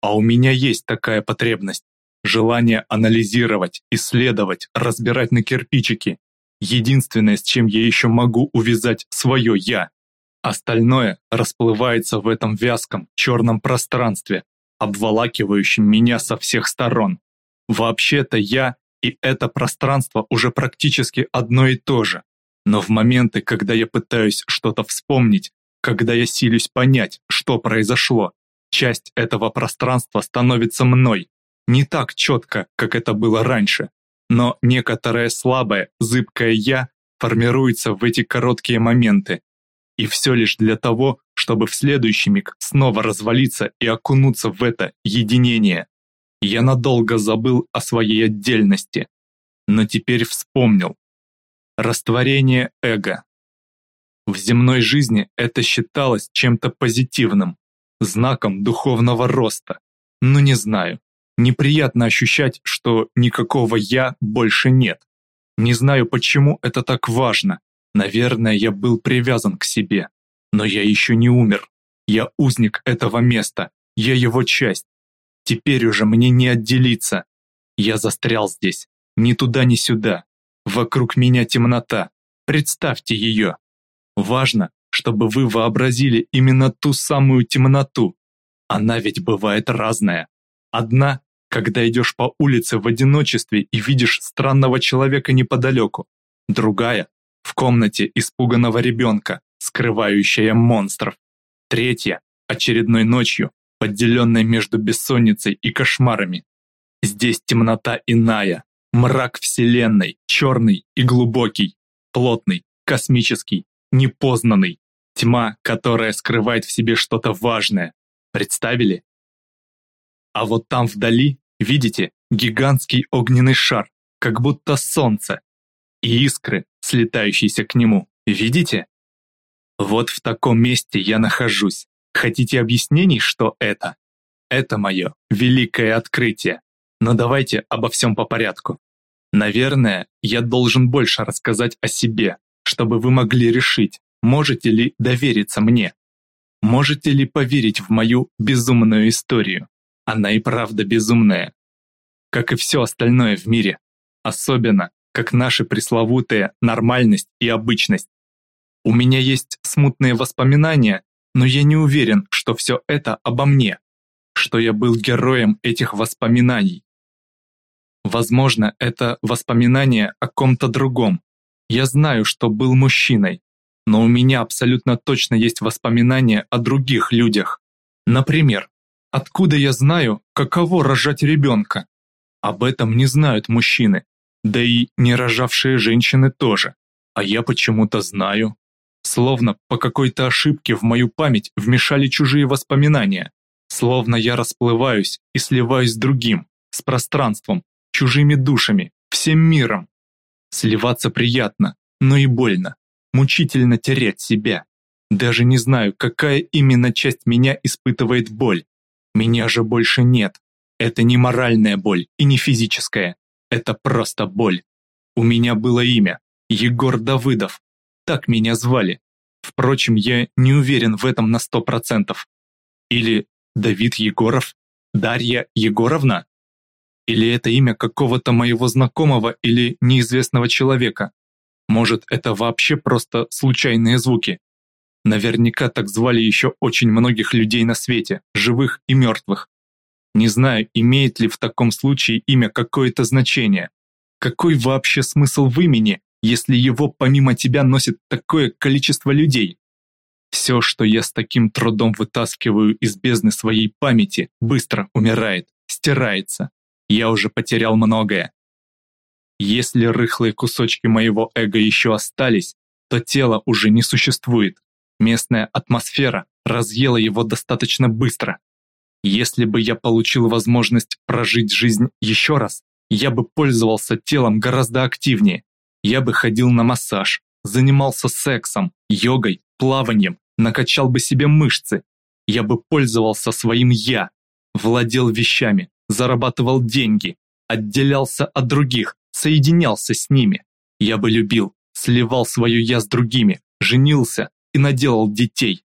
А у меня есть такая потребность. Желание анализировать, исследовать, разбирать на кирпичики. Единственное, с чем я еще могу увязать свое «я». Остальное расплывается в этом вязком, черном пространстве, обволакивающем меня со всех сторон. Вообще-то я и это пространство уже практически одно и то же. Но в моменты, когда я пытаюсь что-то вспомнить, когда я силюсь понять, что произошло, часть этого пространства становится мной. Не так четко, как это было раньше, но некоторое слабое, зыбкое «я» формируется в эти короткие моменты. И все лишь для того, чтобы в следующий миг снова развалиться и окунуться в это единение. Я надолго забыл о своей отдельности, но теперь вспомнил. Растворение эго. В земной жизни это считалось чем-то позитивным, знаком духовного роста. Но не знаю, неприятно ощущать, что никакого «я» больше нет. Не знаю, почему это так важно. Наверное, я был привязан к себе. Но я еще не умер. Я узник этого места. Я его часть. Теперь уже мне не отделиться. Я застрял здесь. Ни туда, ни сюда. Вокруг меня темнота. Представьте ее. Важно, чтобы вы вообразили именно ту самую темноту. Она ведь бывает разная. Одна, когда идешь по улице в одиночестве и видишь странного человека неподалеку. Другая, в комнате испуганного ребенка, скрывающая монстров. Третья, очередной ночью, поделенной между бессонницей и кошмарами. Здесь темнота иная, мрак вселенной, черный и глубокий, плотный, космический, непознанный, тьма, которая скрывает в себе что-то важное. Представили? А вот там вдали, видите, гигантский огненный шар, как будто солнце, и искры, слетающиеся к нему, видите? Вот в таком месте я нахожусь. Хотите объяснений, что это? Это мое великое открытие. Но давайте обо всем по порядку. Наверное, я должен больше рассказать о себе, чтобы вы могли решить, можете ли довериться мне. Можете ли поверить в мою безумную историю? Она и правда безумная. Как и все остальное в мире. Особенно, как наши пресловутые нормальность и обычность. У меня есть смутные воспоминания но я не уверен, что все это обо мне, что я был героем этих воспоминаний. Возможно, это воспоминание о ком-то другом. Я знаю, что был мужчиной, но у меня абсолютно точно есть воспоминания о других людях. Например, откуда я знаю, каково рожать ребенка? Об этом не знают мужчины, да и не рожавшие женщины тоже. А я почему-то знаю. Словно по какой-то ошибке в мою память вмешали чужие воспоминания. Словно я расплываюсь и сливаюсь с другим, с пространством, чужими душами, всем миром. Сливаться приятно, но и больно. Мучительно терять себя. Даже не знаю, какая именно часть меня испытывает боль. Меня же больше нет. Это не моральная боль и не физическая. Это просто боль. У меня было имя. Егор Давыдов. Так меня звали. Впрочем, я не уверен в этом на сто процентов. Или Давид Егоров? Дарья Егоровна? Или это имя какого-то моего знакомого или неизвестного человека? Может, это вообще просто случайные звуки? Наверняка так звали еще очень многих людей на свете, живых и мертвых. Не знаю, имеет ли в таком случае имя какое-то значение. Какой вообще смысл в имени, если его помимо тебя носит такое количество людей? Все, что я с таким трудом вытаскиваю из бездны своей памяти, быстро умирает, стирается. Я уже потерял многое. Если рыхлые кусочки моего эго еще остались, то тело уже не существует. Местная атмосфера разъела его достаточно быстро. Если бы я получил возможность прожить жизнь еще раз, я бы пользовался телом гораздо активнее, я бы ходил на массаж, занимался сексом, йогой, плаванием, накачал бы себе мышцы. Я бы пользовался своим «я», владел вещами, зарабатывал деньги, отделялся от других, соединялся с ними. Я бы любил, сливал свое «я» с другими, женился и наделал детей,